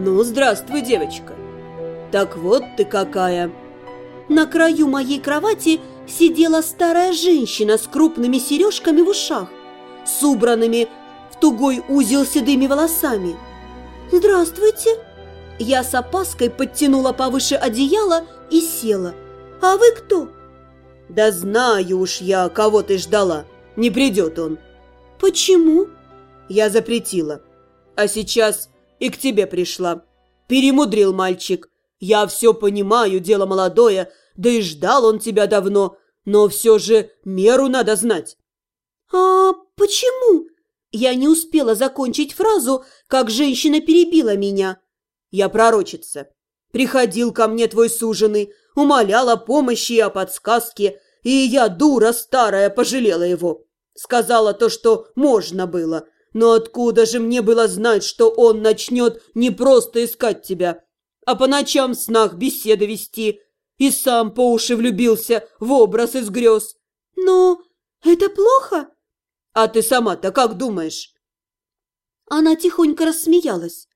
Ну, здравствуй, девочка. Так вот ты какая. На краю моей кровати сидела старая женщина с крупными сережками в ушах, с убранными в тугой узел седыми волосами. «Здравствуйте!» Я с опаской подтянула повыше одеяло и села. «А вы кто?» «Да знаю уж я, кого ты ждала. Не придет он». «Почему?» «Я запретила. А сейчас и к тебе пришла. Перемудрил мальчик. Я все понимаю, дело молодое, да и ждал он тебя давно, но все же меру надо знать». «А почему?» Я не успела закончить фразу, как женщина перебила меня. «Я пророчица. Приходил ко мне твой суженый, умолял о помощи и о подсказке, и я, дура старая, пожалела его. Сказала то, что можно было, но откуда же мне было знать, что он начнет не просто искать тебя, а по ночам в снах беседы вести, и сам по уши влюбился в образ из грез? Но это плохо? А ты сама-то как думаешь? Она тихонько рассмеялась.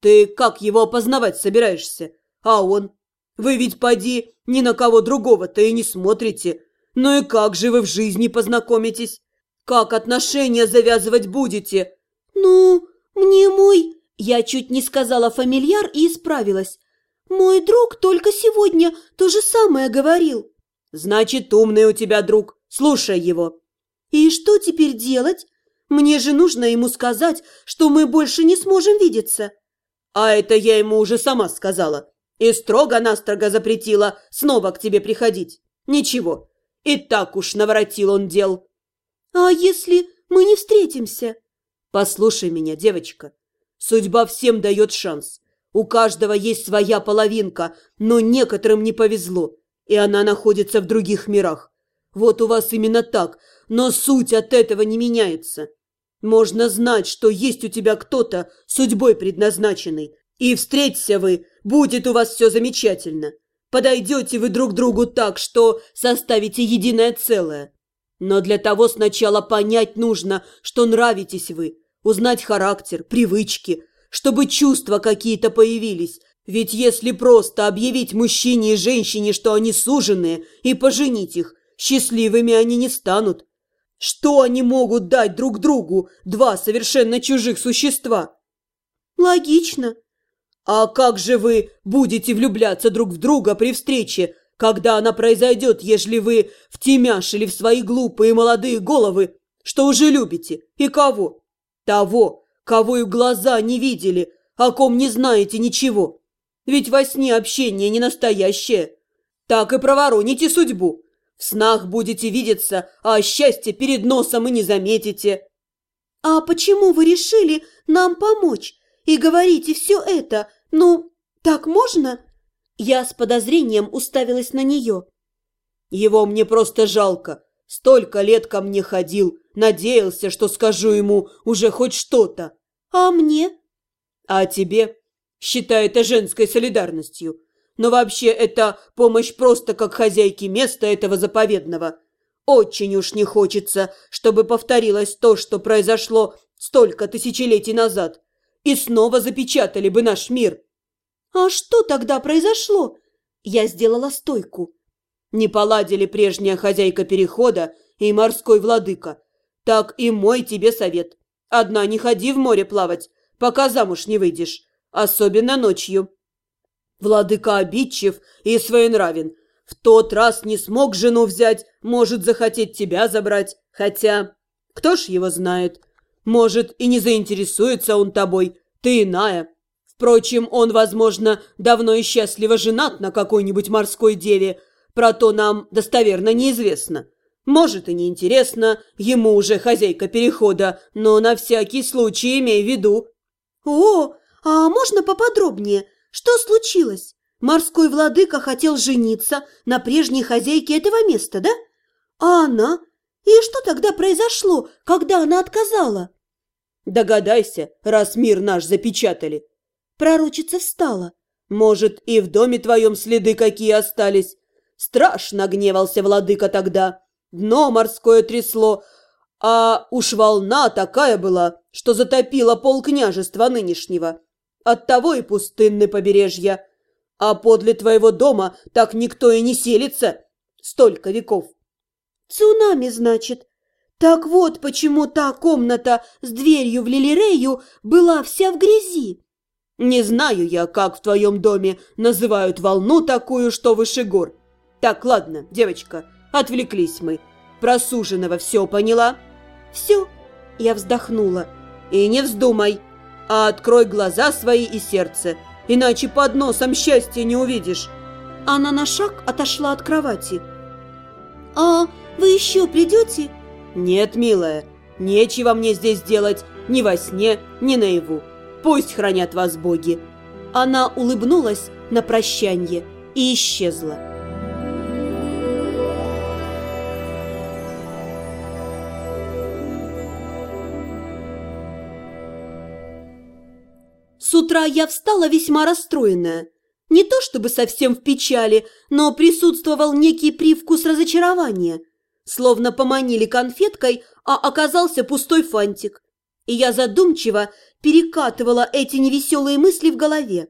Ты как его опознавать собираешься? А он? Вы ведь, поди, ни на кого другого-то и не смотрите. Ну и как же вы в жизни познакомитесь? Как отношения завязывать будете? Ну, мне мой... Я чуть не сказала фамильяр и исправилась. Мой друг только сегодня то же самое говорил. Значит, умный у тебя друг. Слушай его. И что теперь делать? Мне же нужно ему сказать, что мы больше не сможем видеться. А это я ему уже сама сказала. И строго-настрого запретила снова к тебе приходить. Ничего, и так уж наворотил он дел. А если мы не встретимся? Послушай меня, девочка. Судьба всем дает шанс. У каждого есть своя половинка, но некоторым не повезло, и она находится в других мирах. Вот у вас именно так, но суть от этого не меняется. Можно знать, что есть у тебя кто-то судьбой предназначенный, и встреться вы, будет у вас все замечательно. Подойдете вы друг другу так, что составите единое целое. Но для того сначала понять нужно, что нравитесь вы, узнать характер, привычки, чтобы чувства какие-то появились. Ведь если просто объявить мужчине и женщине, что они суженые, и поженить их, счастливыми они не станут. Что они могут дать друг другу, два совершенно чужих существа? Логично. А как же вы будете влюбляться друг в друга при встрече, когда она произойдет, если вы втемяшили в свои глупые молодые головы, что уже любите? И кого? Того, кого и глаза не видели, о ком не знаете ничего. Ведь во сне общение не настоящее. Так и провороните судьбу. В снах будете видеться, а счастье перед носом и не заметите. А почему вы решили нам помочь и говорите все это? Ну, так можно? Я с подозрением уставилась на нее. Его мне просто жалко. Столько лет ко мне ходил, надеялся, что скажу ему уже хоть что-то. А мне? А тебе? Считай это женской солидарностью. Но вообще это помощь просто как хозяйки места этого заповедного. Очень уж не хочется, чтобы повторилось то, что произошло столько тысячелетий назад. И снова запечатали бы наш мир. А что тогда произошло? Я сделала стойку. Не поладили прежняя хозяйка перехода и морской владыка. Так и мой тебе совет. Одна не ходи в море плавать, пока замуж не выйдешь, особенно ночью. Владыка обидчив и своенравен. В тот раз не смог жену взять, может захотеть тебя забрать. Хотя, кто ж его знает? Может, и не заинтересуется он тобой, ты иная. Впрочем, он, возможно, давно и счастливо женат на какой-нибудь морской деве. Про то нам достоверно неизвестно. Может, и неинтересно, ему уже хозяйка перехода, но на всякий случай имей в виду. О, а можно поподробнее? Что случилось? Морской владыка хотел жениться на прежней хозяйке этого места, да? А она? И что тогда произошло, когда она отказала? Догадайся, раз мир наш запечатали. Пророчица встала. Может, и в доме твоем следы какие остались. Страшно гневался владыка тогда. Дно морское трясло, а уж волна такая была, что затопила пол княжества нынешнего. Оттого и пустынны побережья. А подле твоего дома так никто и не селится столько веков. Цунами, значит. Так вот, почему та комната с дверью в Лилирею была вся в грязи. Не знаю я, как в твоем доме называют волну такую, что выше гор. Так, ладно, девочка, отвлеклись мы. Про суженого все поняла? Все, я вздохнула. И не вздумай, а открой глаза свои и сердце, иначе под носом счастья не увидишь. Она на шаг отошла от кровати. «А вы еще придете?» «Нет, милая, нечего мне здесь делать ни во сне, ни наяву. Пусть хранят вас боги». Она улыбнулась на прощанье и исчезла. С утра я встала весьма расстроенная. Не то чтобы совсем в печали, но присутствовал некий привкус разочарования – Словно поманили конфеткой, а оказался пустой фантик. И я задумчиво перекатывала эти невеселые мысли в голове.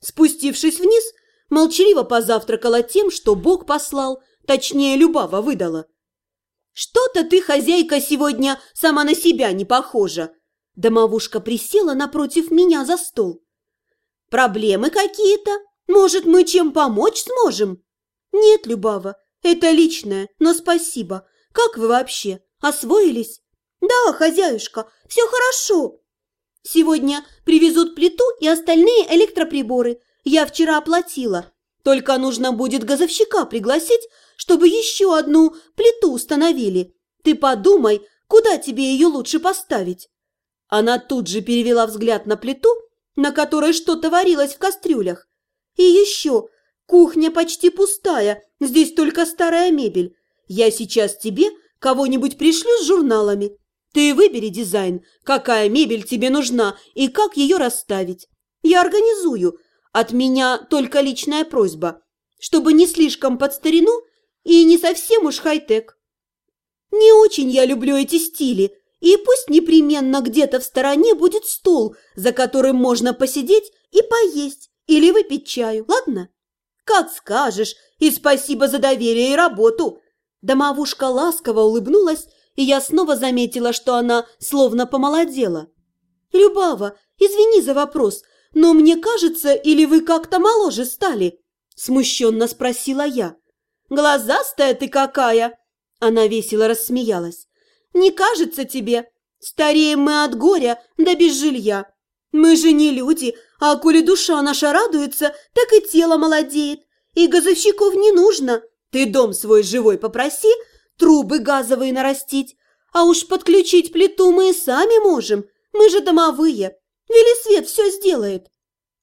Спустившись вниз, молчаливо позавтракала тем, что Бог послал, точнее, Любава выдала. «Что-то ты, хозяйка, сегодня сама на себя не похожа!» Домовушка присела напротив меня за стол. «Проблемы какие-то? Может, мы чем помочь сможем?» «Нет, Любава, это личное, но спасибо. Как вы вообще? Освоились? Да, хозяюшка, все хорошо. Сегодня привезут плиту и остальные электроприборы. Я вчера оплатила. Только нужно будет газовщика пригласить, чтобы еще одну плиту установили. Ты подумай, куда тебе ее лучше поставить. Она тут же перевела взгляд на плиту, на которой что-то варилось в кастрюлях. И еще Кухня почти пустая, здесь только старая мебель. Я сейчас тебе кого-нибудь пришлю с журналами. Ты выбери дизайн, какая мебель тебе нужна и как ее расставить. Я организую. От меня только личная просьба, чтобы не слишком под старину и не совсем уж хай-тек. Не очень я люблю эти стили, и пусть непременно где-то в стороне будет стол, за которым можно посидеть и поесть или выпить чаю, ладно? «Как скажешь, и спасибо за доверие и работу!» Домовушка ласково улыбнулась, и я снова заметила, что она словно помолодела. «Любава, извини за вопрос, но мне кажется, или вы как-то моложе стали?» Смущенно спросила я. «Глазастая ты какая!» Она весело рассмеялась. «Не кажется тебе? Стареем мы от горя, да без жилья. Мы же не люди, а коли душа наша радуется, так и тело молодеет. И газовщиков не нужно. Ты дом свой живой попроси, трубы газовые нарастить. А уж подключить плиту мы и сами можем. Мы же домовые. Велисвет все сделает.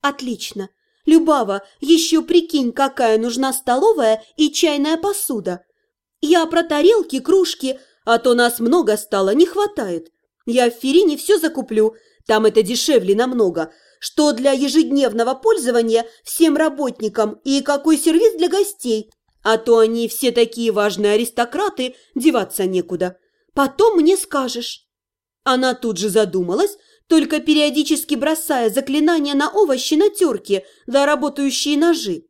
Отлично. Любава, еще прикинь, какая нужна столовая и чайная посуда. Я про тарелки, кружки, а то нас много стало, не хватает. Я в Ферине все закуплю, там это дешевле намного, что для ежедневного пользования всем работникам и какой сервис для гостей. А то они все такие важные аристократы, деваться некуда. Потом мне скажешь». Она тут же задумалась, только периодически бросая заклинания на овощи на терке за работающие ножи.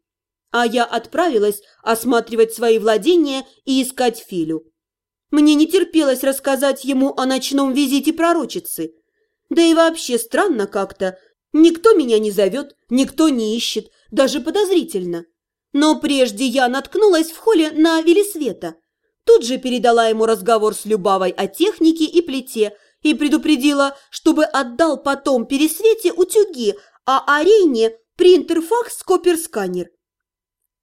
А я отправилась осматривать свои владения и искать Филю. Мне не терпелось рассказать ему о ночном визите пророчицы – да и вообще странно как-то. Никто меня не зовет, никто не ищет, даже подозрительно. Но прежде я наткнулась в холле на Велисвета. Тут же передала ему разговор с Любавой о технике и плите и предупредила, чтобы отдал потом Пересвете утюги, а Арене принтерфакс коперсканер.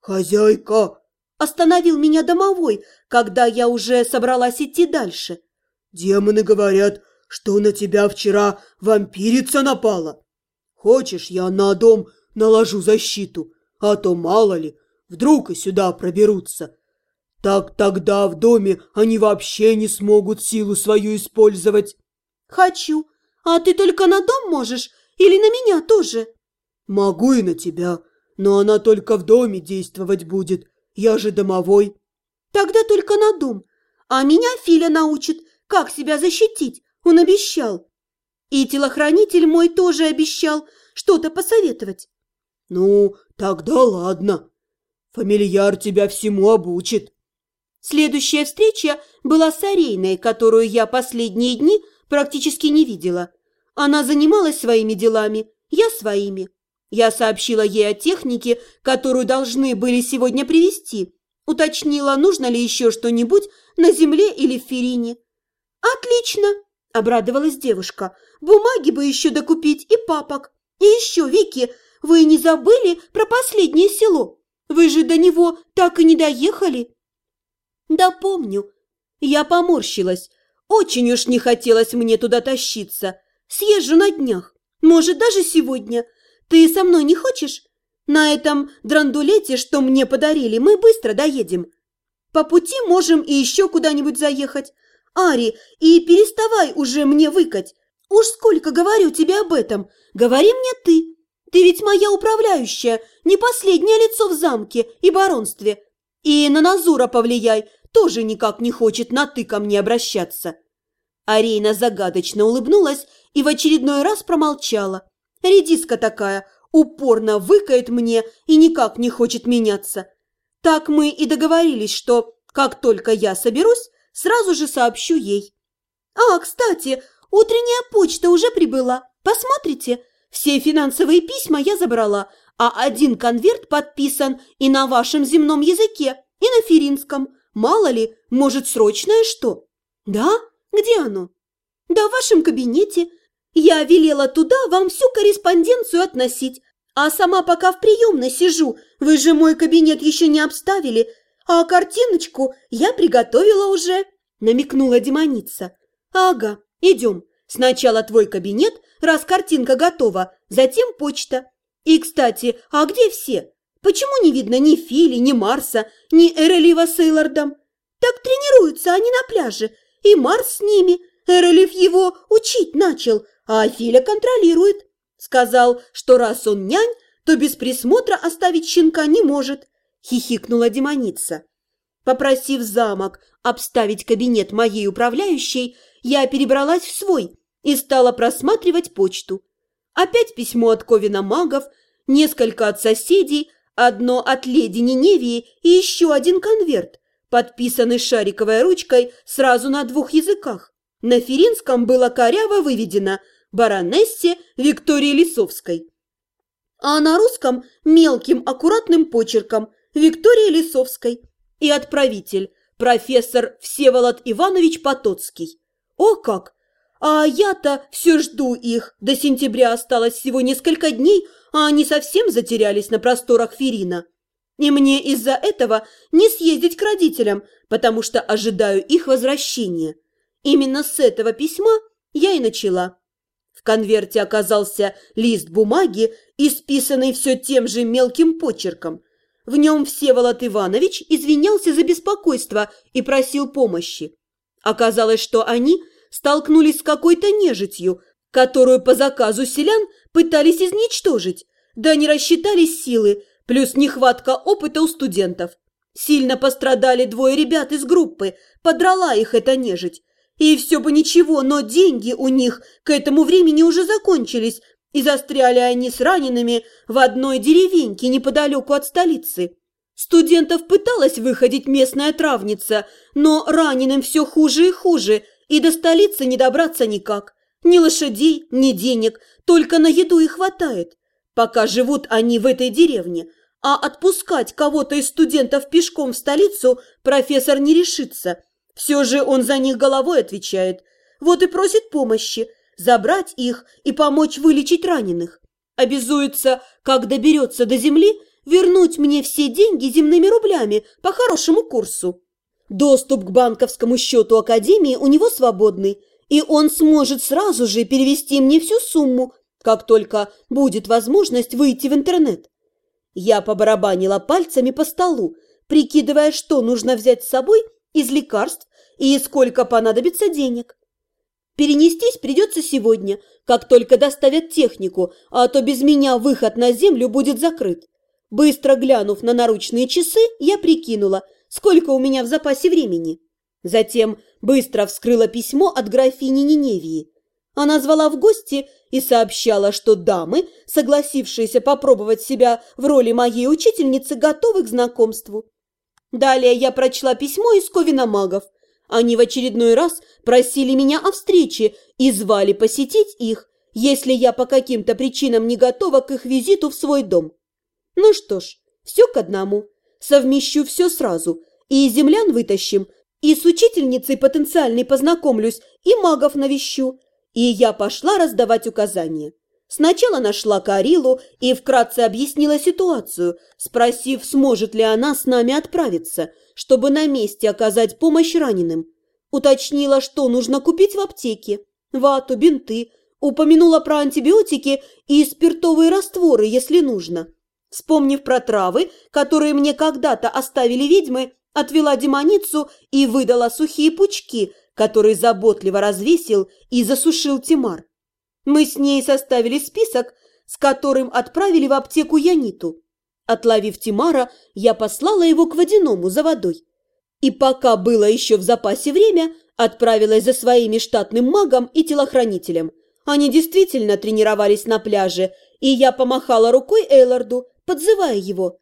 «Хозяйка!» – остановил меня домовой, когда я уже собралась идти дальше. «Демоны говорят, что на тебя вчера вампирица напала. Хочешь, я на дом наложу защиту, а то мало ли, вдруг и сюда проберутся. Так тогда в доме они вообще не смогут силу свою использовать. Хочу. А ты только на дом можешь или на меня тоже? Могу и на тебя, но она только в доме действовать будет. Я же домовой. Тогда только на дом. А меня Филя научит, как себя защитить, он обещал. И телохранитель мой тоже обещал, что-то посоветовать. Ну, тогда ладно. Фамильяр тебя всему обучит. Следующая встреча была с Арейной, которую я последние дни практически не видела. Она занималась своими делами, я своими. Я сообщила ей о технике, которую должны были сегодня привезти. Уточнила, нужно ли еще что-нибудь на земле или в Ферине. «Отлично!» – обрадовалась девушка. «Бумаги бы еще докупить и папок. И еще, Вики, вы не забыли про последнее село? Вы же до него так и не доехали?» «Да помню». Я поморщилась. Очень уж не хотелось мне туда тащиться. Съезжу на днях. Может, даже сегодня. Ты со мной не хочешь? На этом драндулете, что мне подарили, мы быстро доедем. По пути можем и еще куда-нибудь заехать. Ари, и переставай уже мне выкать. Уж сколько говорю тебе об этом. Говори мне ты. Ты ведь моя управляющая, не последнее лицо в замке и баронстве. И на Назура повлияй, тоже никак не хочет на «ты» ко мне обращаться. Арейна загадочно улыбнулась и в очередной раз промолчала. Редиска такая, упорно выкает мне и никак не хочет меняться. Так мы и договорились, что, как только я соберусь, сразу же сообщу ей. «А, кстати, утренняя почта уже прибыла. Посмотрите, все финансовые письма я забрала, а один конверт подписан и на вашем земном языке, и на феринском. Мало ли, может, срочное что?» «Да? Где оно?» «Да в вашем кабинете. Я велела туда вам всю корреспонденцию относить, а сама пока в приемной сижу, вы же мой кабинет еще не обставили, а картиночку я приготовила уже», – намекнула демоница. «Ага, идем. Сначала твой кабинет, раз картинка готова, затем почта. И, кстати, а где все? Почему не видно ни Фили, ни Марса, ни Эрелива с Эйлордом? Так тренируются они на пляже, и Марс с ними. Эрелив его учить начал, а Филя контролирует. Сказал, что раз он нянь, то без присмотра оставить щенка не может, хихикнула демоница. Попросив замок обставить кабинет моей управляющей, я перебралась в свой и стала просматривать почту. Опять письмо от Ковина магов, несколько от соседей, одно от леди Ниневии и еще один конверт, подписанный шариковой ручкой сразу на двух языках. На феринском было коряво выведено «Баронессе Виктории Лисовской», а на русском мелким аккуратным почерком «Виктории Лисовской» и отправитель профессор Всеволод Иванович Потоцкий. О как! А я-то все жду их. До сентября осталось всего несколько дней, а они совсем затерялись на просторах Ферина. И мне из-за этого не съездить к родителям, потому что ожидаю их возвращения. Именно с этого письма я и начала. В конверте оказался лист бумаги, исписанный все тем же мелким почерком. В нем Всеволод Иванович извинялся за беспокойство и просил помощи. Оказалось, что они столкнулись с какой-то нежитью, которую по заказу селян пытались изничтожить, да не рассчитали силы, плюс нехватка опыта у студентов. Сильно пострадали двое ребят из группы, подрала их эта нежить. И все бы ничего, но деньги у них к этому времени уже закончились, и застряли они с ранеными в одной деревеньке неподалеку от столицы. Студентов пыталась выходить местная травница, но раненым все хуже и хуже, и до столицы не добраться никак. Ни лошадей, ни денег, только на еду и хватает. Пока живут они в этой деревне, а отпускать кого-то из студентов пешком в столицу профессор не решится. Все же он за них головой отвечает. Вот и просит помощи, забрать их и помочь вылечить раненых. Обязуется, как доберется до земли, вернуть мне все деньги земными рублями по хорошему курсу. Доступ к банковскому счету Академии у него свободный, и он сможет сразу же перевести мне всю сумму, как только будет возможность выйти в интернет. Я побарабанила пальцами по столу, прикидывая, что нужно взять с собой из лекарств и сколько понадобится денег. Перенестись придется сегодня, как только доставят технику, а то без меня выход на землю будет закрыт. Быстро глянув на наручные часы, я прикинула, сколько у меня в запасе времени. Затем быстро вскрыла письмо от графини Ниневии. Она звала в гости и сообщала, что дамы, согласившиеся попробовать себя в роли моей учительницы, готовы к знакомству. Далее я прочла письмо из Ковина магов. Они в очередной раз просили меня о встрече и звали посетить их, если я по каким-то причинам не готова к их визиту в свой дом. Ну что ж, все к одному. Совмещу все сразу. И землян вытащим, и с учительницей потенциальной познакомлюсь, и магов навещу. И я пошла раздавать указания. Сначала нашла Карилу и вкратце объяснила ситуацию, спросив, сможет ли она с нами отправиться, чтобы на месте оказать помощь раненым. Уточнила, что нужно купить в аптеке. Вату, бинты, упомянула про антибиотики и спиртовые растворы, если нужно. Вспомнив про травы, которые мне когда-то оставили ведьмы, отвела демоницу и выдала сухие пучки, которые заботливо развесил и засушил Тимар. Мы с ней составили список, с которым отправили в аптеку Яниту. Отловив Тимара, я послала его к водяному за водой. И пока было еще в запасе время, отправилась за своими штатным магом и телохранителем. Они действительно тренировались на пляже, и я помахала рукой Эйларду, подзывая его.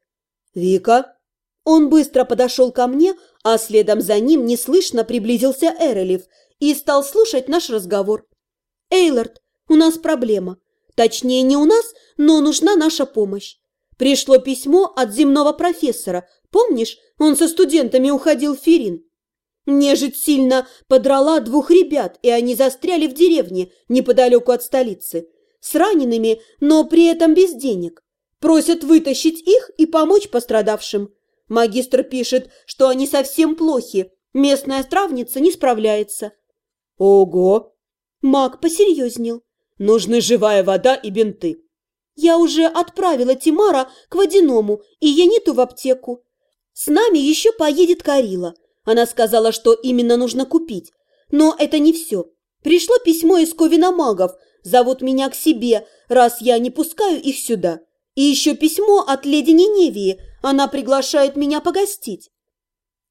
«Вика!» Он быстро подошел ко мне, а следом за ним неслышно приблизился Эрелев и стал слушать наш разговор. «Эйлард, у нас проблема. Точнее, не у нас, но нужна наша помощь. Пришло письмо от земного профессора. Помнишь, он со студентами уходил в Ферин? Нежить сильно подрала двух ребят, и они застряли в деревне неподалеку от столицы. С ранеными, но при этом без денег. Просят вытащить их и помочь пострадавшим. Магистр пишет, что они совсем плохи. Местная стравница не справляется. Ого! Маг посерьезнел. Нужны живая вода и бинты. Я уже отправила Тимара к водяному и Яниту в аптеку. С нами еще поедет Карила. Она сказала, что именно нужно купить. Но это не все. Пришло письмо из Ковина магов. Зовут меня к себе, раз я не пускаю их сюда. И еще письмо от леди Ниневии. Она приглашает меня погостить.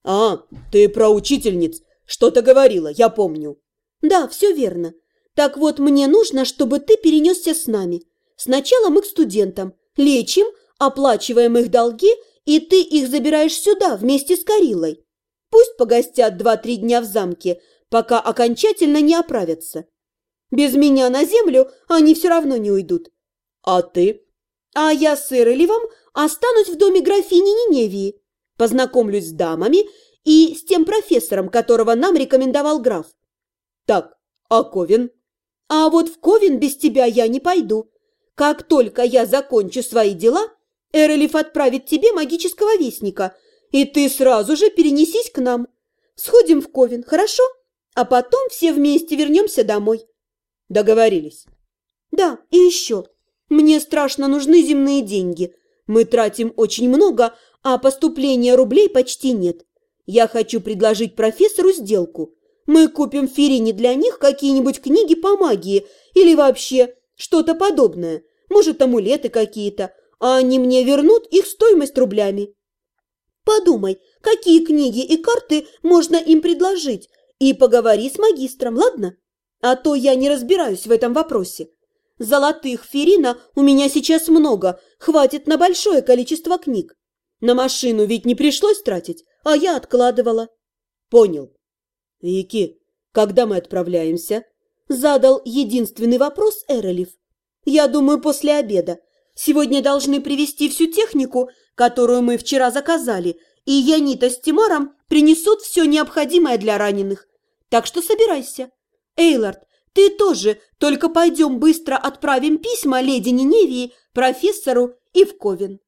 А, ты про учительниц. Что-то говорила, я помню. Да, все верно. Так вот, мне нужно, чтобы ты перенесся с нами. Сначала мы к студентам. Лечим, оплачиваем их долги, и ты их забираешь сюда вместе с Карилой. Пусть погостят два-три дня в замке, пока окончательно не оправятся. Без меня на землю они все равно не уйдут. А ты? А я с Иреливом останусь в доме графини Ниневии. Познакомлюсь с дамами и с тем профессором, которого нам рекомендовал граф. Так, а Ковен? А вот в Ковен без тебя я не пойду. Как только я закончу свои дела, Эрелиф отправит тебе магического вестника, и ты сразу же перенесись к нам. Сходим в Ковен, хорошо? А потом все вместе вернемся домой. Договорились. Да, и еще. Мне страшно нужны земные деньги. Мы тратим очень много, а поступления рублей почти нет. Я хочу предложить профессору сделку. Мы купим в Ферине для них какие-нибудь книги по магии или вообще что-то подобное. Может, амулеты какие-то, а они мне вернут их стоимость рублями. Подумай, какие книги и карты можно им предложить, и поговори с магистром, ладно? А то я не разбираюсь в этом вопросе. Золотых ферина у меня сейчас много, хватит на большое количество книг. На машину ведь не пришлось тратить, а я откладывала. Понял. Вики, когда мы отправляемся? Задал единственный вопрос Эролев. Я думаю, после обеда. Сегодня должны привезти всю технику, которую мы вчера заказали, и Янита с Тимаром принесут все необходимое для раненых. Так что собирайся. Эйлард, ты тоже, только пойдем быстро отправим письма леди Ниневии, профессору и в Ковен.